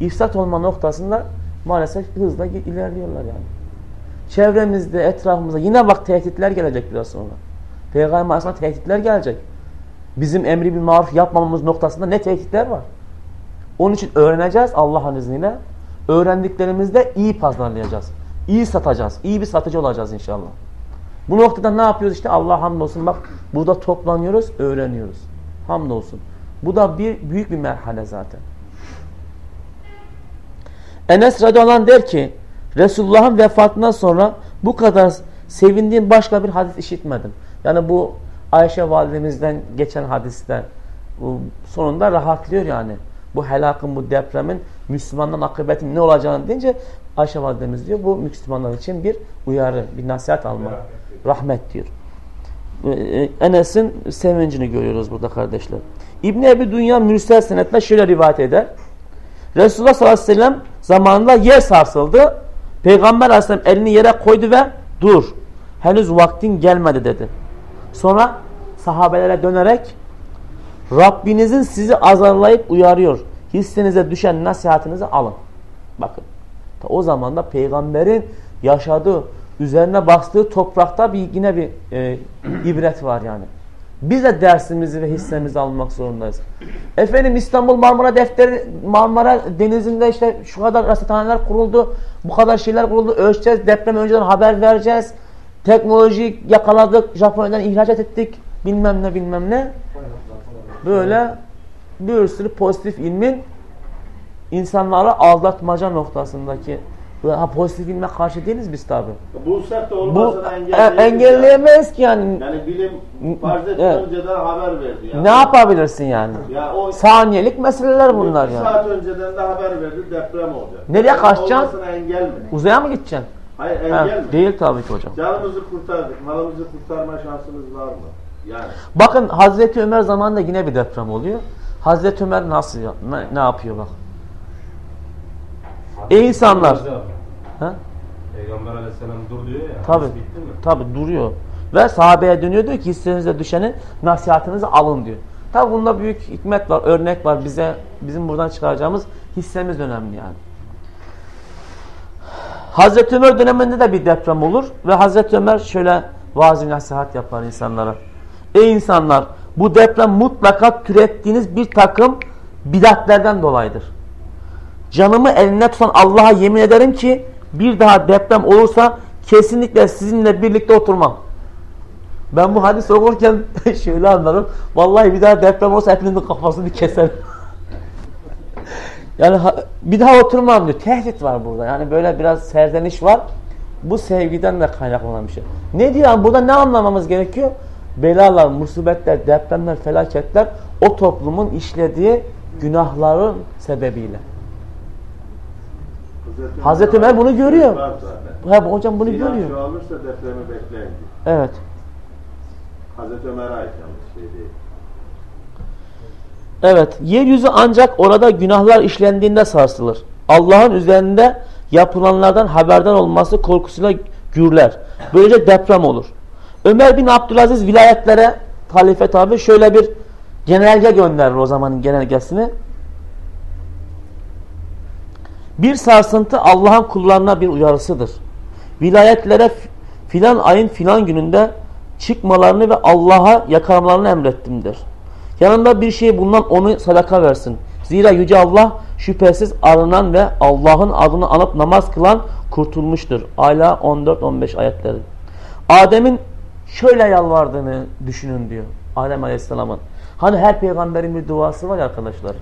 İfsat olma noktasında maalesef hızla ilerliyorlar yani. Çevremizde, etrafımızda yine bak tehditler gelecek biraz sonra. Peygamber Aleyhisselam tehditler gelecek. Bizim emri bir maruf yapmamamız noktasında ne tehditler var? Onun için öğreneceğiz Allah'ın izniyle. Öğrendiklerimizde iyi pazarlayacağız. İyi satacağız. İyi bir satıcı olacağız inşallah. Bu noktada ne yapıyoruz? İşte Allah hamdolsun bak burada toplanıyoruz, öğreniyoruz. Hamdolsun. Bu da bir büyük bir merhale zaten. Enes radıyallahu anh der ki Resulullah'ın vefatından sonra bu kadar sevindiğim başka bir hadis işitmedim. Yani bu Ayşe validemizden geçen hadiste sonunda rahatlıyor yani. Bu helakın, bu depremin Müslümanların akıbetin ne olacağını deyince Ayşe validemiz diyor bu Müslümanlar için bir uyarı, bir nasihat alma. Rahmet diyor. Ee, Enes'in sevincini görüyoruz burada kardeşler. İbni Ebi Dünya Mürsel senetle şöyle rivayet eder. Resulullah sallallahu aleyhi ve sellem zamanında yer sarsıldı. Peygamber aleyhisselam elini yere koydu ve dur. Henüz vaktin gelmedi dedi. Sonra sahabelere dönerek Rabbinizin sizi azarlayıp uyarıyor. Hissenize düşen nasihatinizi alın. Bakın. O zaman da peygamberin yaşadığı, üzerine bastığı toprakta bir yine bir e, ibret var yani. Biz de dersimizi ve hissemizi almak zorundayız. Efendim İstanbul Marmara Defteri Marmara Denizi'nde işte şu kadar rasathaneler kuruldu. Bu kadar şeyler kuruldu. Ölçeceğiz. Deprem önceden haber vereceğiz. Teknolojiyi yakaladık. Japonya'dan ihracat ettik. Bilmem ne bilmem ne. Böyle bir sürü pozitif ilmin insanları aldatmaca noktasındaki ha, pozitif ilme karşı değiliz biz tabi. Bulsak da Bu olmazsa e, engelleyemeyiz. engelleyemeyiz ki yani. Yani bilim farz et Evet. önceden haber verdi. Ya. Ne yapabilirsin yani? Ya o Saniyelik meseleler bunlar bir yani. saat önceden de haber verdi deprem olacak. Nereye Yani kaçacaksın? Olmasına engel mi? Uzaya mı gideceksin? Hayır Ha, engel mi? değil tabii ki hocam. Canımızı kurtardık. Malımızı kurtarma şansımız var mı? Yani. Bakın Hazreti Ömer zamanında yine bir deprem oluyor. Hazreti Ömer nasıl ya- ne, ne yapıyor bak. Ey insanlar. Ha? Peygamber aleyhisselam dur diyor ya. Tabi. Tabi duruyor. Ve sahabeye dönüyor diyor ki hissenize düşeni nasihatinizi alın diyor. Tabi bunda büyük hikmet var, örnek var. Bize bizim buradan çıkaracağımız hissemiz önemli yani. Hazreti Ömer döneminde de bir deprem olur ve Hazreti Ömer şöyle vaaz nasihat yapar insanlara. Ey insanlar bu deprem mutlaka türettiğiniz bir takım bidatlerden dolayıdır. Canımı eline tutan Allah'a yemin ederim ki bir daha deprem olursa kesinlikle sizinle birlikte oturmam. Ben bu hadis okurken şöyle anlarım. Vallahi bir daha deprem olsa hepinizin kafasını keserim. Yani bir daha oturmam diyor. Tehdit var burada. Yani böyle biraz serdeniş var. Bu sevgiden de kaynaklanan bir şey. Ne diyor? Yani burada ne anlamamız gerekiyor? Belalar, musibetler, depremler, felaketler o toplumun işlediği günahların sebebiyle. Hazreti Ömer bunu görüyor. Ha, hocam bunu Sinan görüyor. çoğalırsa depremi bekleyin. Evet. Hazreti Ömer'e ait yalnız şey değil. Evet, yeryüzü ancak orada günahlar işlendiğinde sarsılır. Allah'ın üzerinde yapılanlardan haberdar olması korkusuyla gürler. Böylece deprem olur. Ömer bin Abdülaziz vilayetlere halife tabi şöyle bir genelge gönderir o zamanın genelgesini. Bir sarsıntı Allah'ın kullarına bir uyarısıdır. Vilayetlere filan ayın filan gününde çıkmalarını ve Allah'a yakarmalarını emrettimdir. Yanında bir şey bulunan onu sadaka versin. Zira Yüce Allah şüphesiz arınan ve Allah'ın adını anıp namaz kılan kurtulmuştur. Ayla 14-15 ayetleri. Adem'in şöyle yalvardığını düşünün diyor. Adem Aleyhisselam'ın. Hani her peygamberin bir duası var arkadaşlar.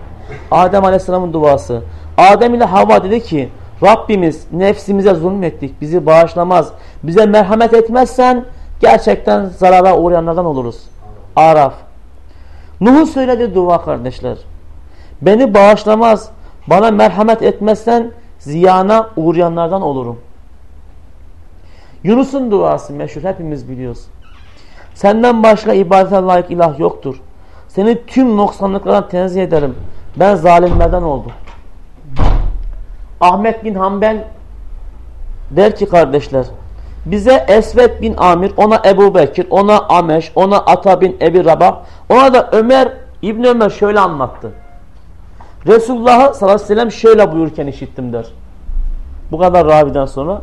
Adem Aleyhisselam'ın duası. Adem ile Havva dedi ki Rabbimiz nefsimize zulmettik. Bizi bağışlamaz. Bize merhamet etmezsen gerçekten zarara uğrayanlardan oluruz. Araf. Nuh'un söylediği dua kardeşler. Beni bağışlamaz, bana merhamet etmezsen ziyana uğrayanlardan olurum. Yunus'un duası meşhur hepimiz biliyoruz. Senden başka ibadete layık ilah yoktur. Seni tüm noksanlıklardan tenzih ederim. Ben zalimlerden oldum. Ahmet bin Hanbel der ki kardeşler bize Esved bin Amir, ona Ebu Bekir, ona Ameş, ona Ata bin Ebi Rabah, ona da Ömer, İbn Ömer şöyle anlattı. Resulullah sallallahu aleyhi ve sellem şöyle buyurken işittim der. Bu kadar raviden sonra.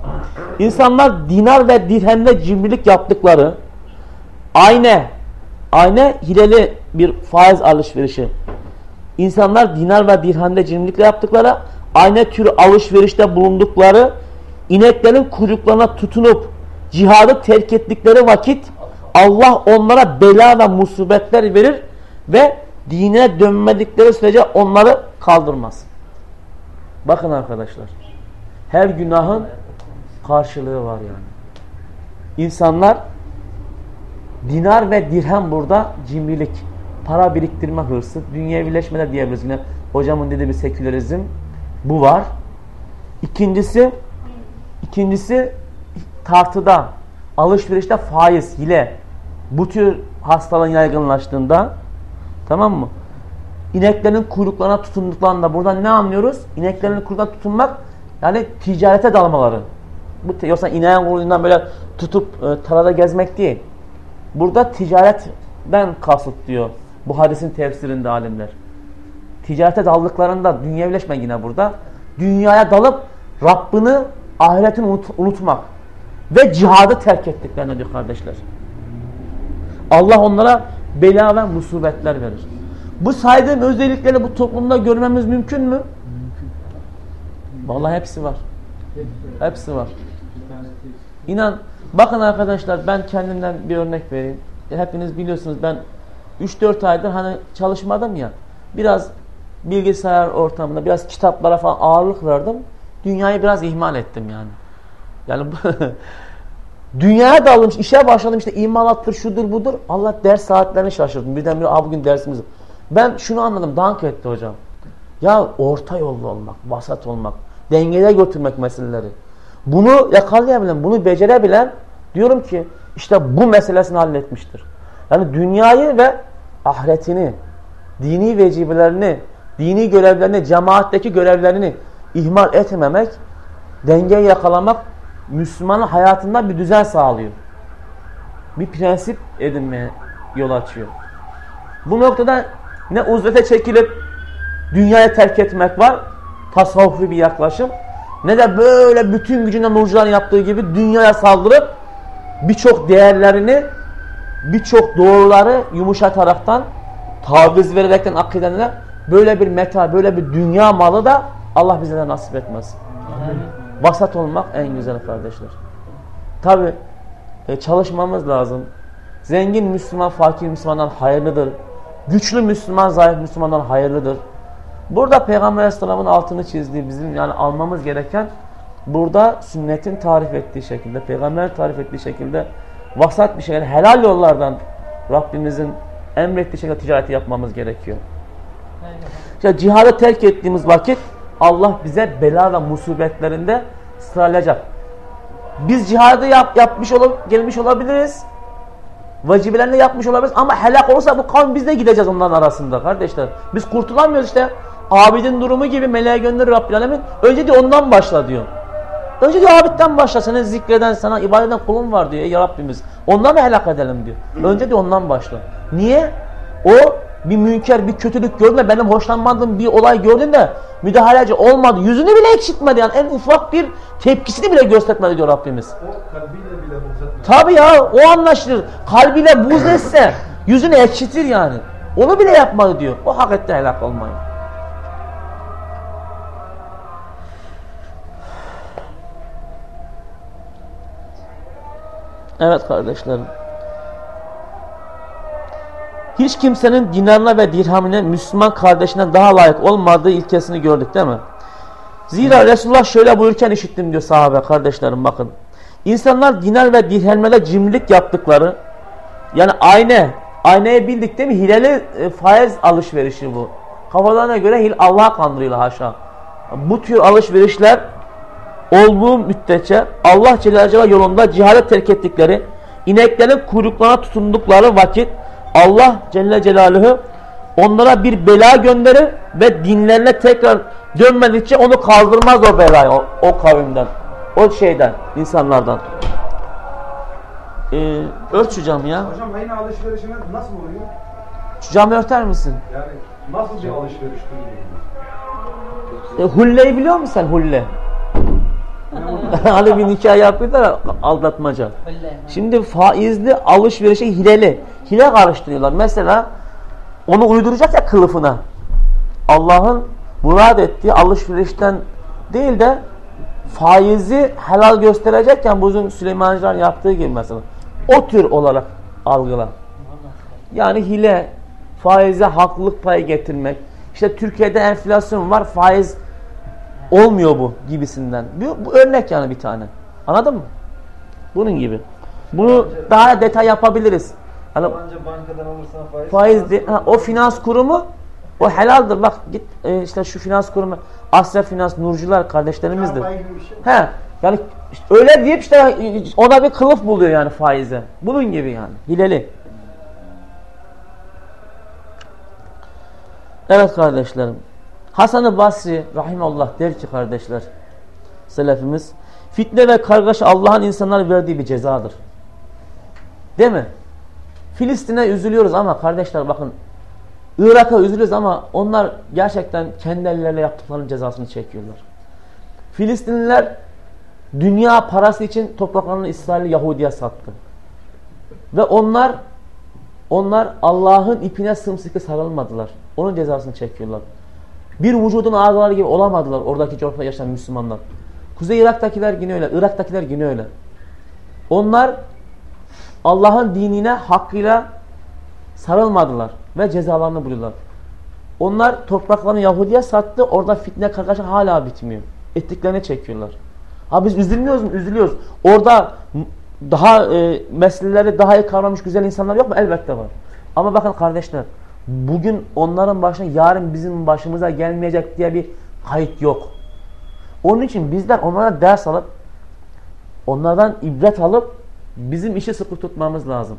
İnsanlar dinar ve dirhemle cimrilik yaptıkları aynı, aynı hileli bir faiz alışverişi. İnsanlar dinar ve dirhemle cimrilikle yaptıkları aynı tür alışverişte bulundukları ineklerin kuyruklarına tutunup cihadı terk ettikleri vakit Allah onlara bela ve musibetler verir ve dine dönmedikleri sürece onları kaldırmaz. Bakın arkadaşlar. Her günahın karşılığı var yani. İnsanlar dinar ve dirhem burada cimrilik, para biriktirme hırsı, dünyevileşme de diyebiliriz. Yine hocamın dediği bir sekülerizm bu var. İkincisi İkincisi tartıda, alışverişte faiz, hile. Bu tür hastalığın yaygınlaştığında tamam mı? İneklerin kuyruklarına tutunduklarında buradan ne anlıyoruz? İneklerin kuyruklarına tutunmak yani ticarete dalmaları. Bu yoksa ineğin kuyruğundan böyle tutup e, tarada gezmek değil. Burada ticaretten kasıt diyor bu hadisin tefsirinde alimler. Ticarete daldıklarında dünyevileşme yine burada. Dünyaya dalıp Rabbini ahiretini unut, unutmak ve cihadı terk ettiklerini diyor kardeşler. Allah onlara bela ve musibetler verir. Bu saydığım özellikleri bu toplumda görmemiz mümkün mü? Vallahi hepsi var. Hepsi var. İnan bakın arkadaşlar ben kendimden bir örnek vereyim. Hepiniz biliyorsunuz ben 3-4 aydır hani çalışmadım ya. Biraz bilgisayar ortamında biraz kitaplara falan ağırlık verdim. Dünyayı biraz ihmal ettim yani. Yani dünyaya dalmış, işe başladım işte imalattır, şudur budur. Allah ders saatlerini şaşırdım. Birdenbire Aa, bugün dersimiz. Ben şunu anladım, dank etti hocam. Ya orta yollu olmak, vasat olmak, dengeye götürmek meseleleri. Bunu yakalayabilen, bunu becerebilen diyorum ki işte bu meselesini halletmiştir. Yani dünyayı ve ahiretini, dini vecibelerini, dini görevlerini, cemaatteki görevlerini ihmal etmemek, dengeyi yakalamak Müslümanın hayatında bir düzen sağlıyor. Bir prensip edinmeye yol açıyor. Bu noktada ne uzvete çekilip dünyaya terk etmek var, tasavvufi bir yaklaşım. Ne de böyle bütün gücünden nurcuların yaptığı gibi dünyaya saldırıp birçok değerlerini, birçok doğruları yumuşataraktan, taviz vererekten akidenler böyle bir meta, böyle bir dünya malı da Allah bize nasip etmez. Vasat olmak en güzel kardeşler. Tabi e, çalışmamız lazım. Zengin Müslüman fakir Müslümandan hayırlıdır. Güçlü Müslüman zayıf Müslümandan hayırlıdır. Burada Peygamber Aleyhisselam'ın altını çizdiği bizim yani almamız gereken burada sünnetin tarif ettiği şekilde, peygamber tarif ettiği şekilde vasat bir şekilde helal yollardan Rabbimizin emrettiği şekilde ticareti yapmamız gerekiyor. İşte cihadı terk ettiğimiz vakit Allah bize bela ve musibetlerinde sıralayacak. Biz cihadı yap, yapmış olup gelmiş olabiliriz. Vacibelerini yapmış olabiliriz ama helak olursa bu kavim biz de gideceğiz onların arasında kardeşler. Biz kurtulamıyoruz işte. Abidin durumu gibi meleğe gönderir Rabbil Alemin. Önce de ondan başla diyor. Önce diyor abitten başla. Seni zikreden, sana ibadet eden kulun var diyor. Ey Rabbimiz. Ondan mı helak edelim diyor. Önce de ondan başla. Niye? O bir münker, bir kötülük gördün benim hoşlanmadığım bir olay gördün de müdahaleci olmadı. Yüzünü bile eksiltmedi yani. En ufak bir tepkisini bile göstermedi diyor Rabbimiz. O kalbiyle bile etmez. Tabi ya o anlaşılır. Kalbiyle buz etse yüzünü ekşitir yani. Onu bile yapmadı diyor. O hak etti helak olmayı. Evet kardeşlerim. Hiç kimsenin dinarına ve dirhamine Müslüman kardeşine daha layık olmadığı ilkesini gördük değil mi? Zira Resulullah şöyle buyurken işittim diyor sahabe kardeşlerim bakın. İnsanlar dinar ve dirhemlere cimrilik yaptıkları yani ayna, aynayı bildik değil mi? Hileli e, faiz alışverişi bu. Kafalarına göre hil Allah'a kandırıyorlar haşa. Bu tür alışverişler olduğu müddetçe Allah Celle Celaluhu yolunda cihadet terk ettikleri, ineklerin kuyruklarına tutundukları vakit Allah Celle Celaluhu onlara bir bela gönderir ve dinlerine tekrar dönmedikçe onu kaldırmaz o belayı o, o kavimden, o şeyden, insanlardan. Ee, ört şu camı ya. Hocam aynı alışverişine nasıl oluyor? Şu camı örter misin? Yani nasıl bir alışveriş E, hulleyi biliyor musun sen hulle? hani bir nikah yapıyorlar ya, aldatmaca. Şimdi faizli alışverişe hileli. Hile karıştırıyorlar. Mesela onu uyduracak ya kılıfına. Allah'ın murad ettiği alışverişten değil de faizi helal gösterecekken bugün Süleymancılar yaptığı gibi mesela. O tür olarak algıla. Yani hile, faize haklılık payı getirmek. İşte Türkiye'de enflasyon var, faiz olmuyor bu gibisinden. Bu, bu örnek yani bir tane. Anladın mı? Bunun gibi. Bunu daha detay yapabiliriz. Hani bankadan alırsan faiz. faiz de- ha, o finans kurumu o helaldir. Bak git e, işte şu finans kurumu Asya Finans Nurcular kardeşlerimizdir. He yani işte öyle deyip işte ona bir kılıf buluyor yani faize. Bunun gibi yani. Hileli. Evet kardeşlerim. Hasan-ı Basri rahimallah der ki kardeşler selefimiz fitne ve kargaşa Allah'ın insanlara verdiği bir cezadır. Değil mi? Filistin'e üzülüyoruz ama kardeşler bakın Irak'a üzülüyoruz ama onlar gerçekten kendi elleriyle yaptıklarının cezasını çekiyorlar. Filistinliler dünya parası için topraklarını İsrail Yahudi'ye sattı. Ve onlar onlar Allah'ın ipine sımsıkı sarılmadılar. Onun cezasını çekiyorlar. Bir vücudun ağzaları gibi olamadılar oradaki coğrafyada yaşayan Müslümanlar. Kuzey Irak'takiler yine öyle, Irak'takiler yine öyle. Onlar Allah'ın dinine hakkıyla sarılmadılar ve cezalarını buluyorlar. Onlar topraklarını Yahudi'ye sattı. Orada fitne kargaşa hala bitmiyor. Ettiklerini çekiyorlar. Ha biz üzülmüyoruz mu? Üzülüyoruz. Orada daha e, meseleleri daha iyi kavramış güzel insanlar yok mu? Elbette var. Ama bakın kardeşler bugün onların başına yarın bizim başımıza gelmeyecek diye bir kayıt yok. Onun için bizler onlara ders alıp onlardan ibret alıp bizim işi sıkı tutmamız lazım.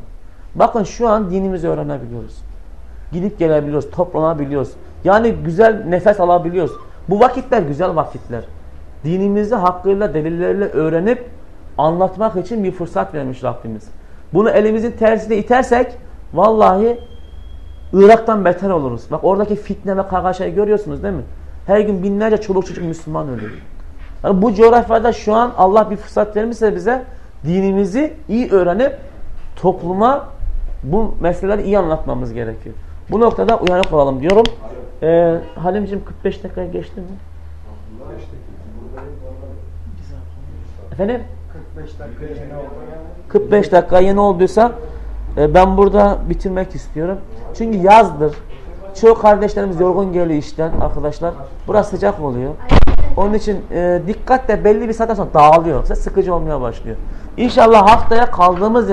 Bakın şu an dinimizi öğrenebiliyoruz. Gidip gelebiliyoruz, toplanabiliyoruz. Yani güzel nefes alabiliyoruz. Bu vakitler güzel vakitler. Dinimizi hakkıyla, delilleriyle öğrenip anlatmak için bir fırsat vermiş Rabbimiz. Bunu elimizin tersine itersek vallahi Irak'tan beter oluruz. Bak oradaki fitne ve kargaşayı görüyorsunuz değil mi? Her gün binlerce çoluk çocuk Müslüman ölüyor. Yani bu coğrafyada şu an Allah bir fırsat vermişse bize dinimizi iyi öğrenip topluma bu meseleleri iyi anlatmamız gerekiyor. Bu noktada uyanık olalım diyorum. Ee, Halimciğim 45 dakika geçti mi? Efendim? 45 dakika yeni oldu. 45 dakika yeni olduysa e, ben burada bitirmek istiyorum. Çünkü yazdır. Çoğu kardeşlerimiz yorgun geliyor işten arkadaşlar. Burası sıcak oluyor. Onun için e, dikkat belli bir saatten sonra dağılıyor. Sıkıcı olmaya başlıyor. İnşallah haftaya kaldığımız